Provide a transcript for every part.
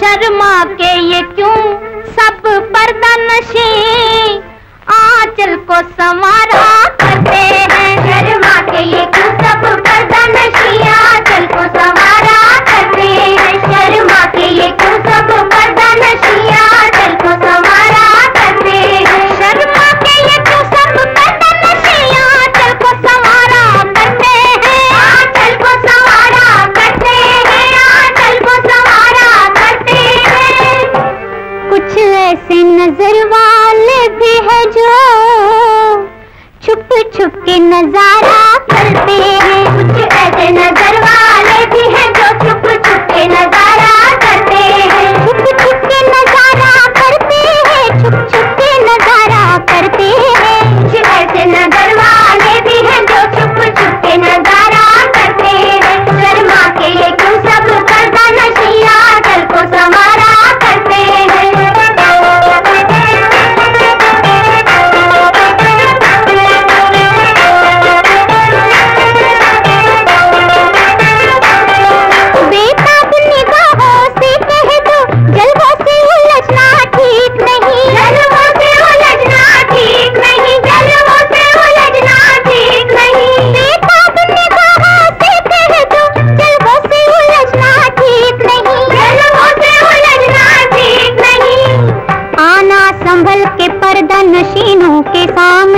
शर्मा के ये क्यों सब पर्दा नशी आंचल को संवारा करते हैं शर्मा के नज़ारा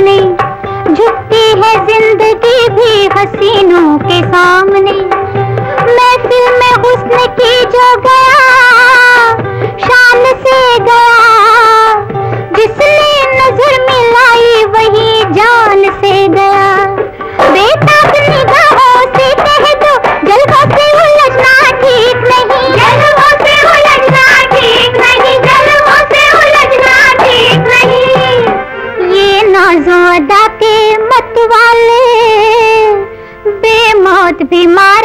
सामने झुकती है ज़िंदगी भी हसीनों के सामने। Be my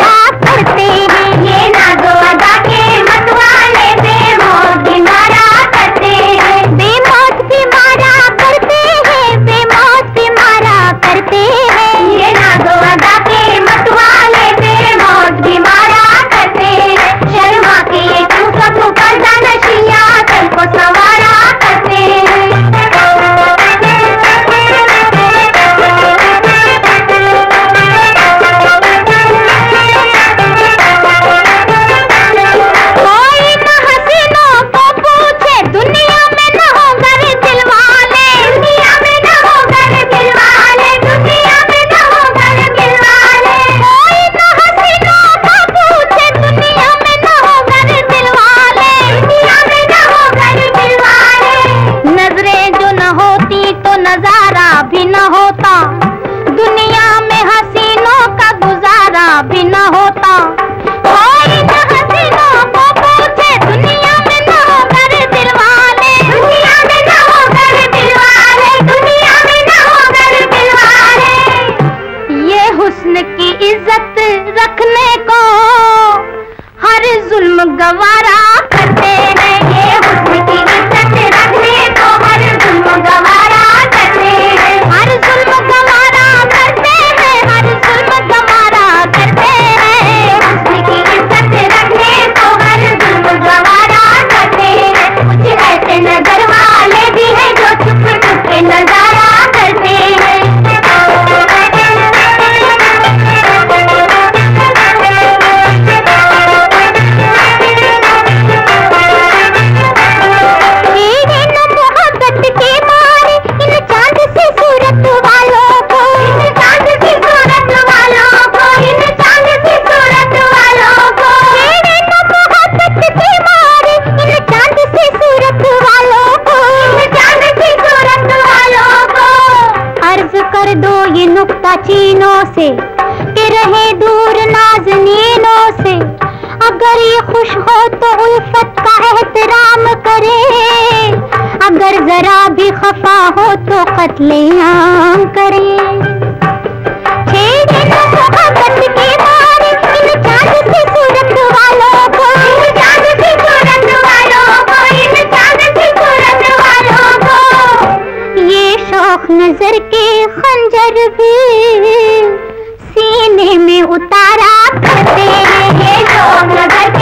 नज़ारा भी न होता। दुनिया में हसीनों का गुजारा भी न होता। की इज़्ज़त रखने को हर जुल्म गवारा कर दो ये नुक्ता चीनों से, के रहे दूर नाजनीनों से। अगर ये खुश हो तो उल्फत का एहतराम करे। अगर जरा भी खफा हो तो कत्लेआम करे। नज़र के खंजर भी सीने में उतारा करते हैं जो नज़र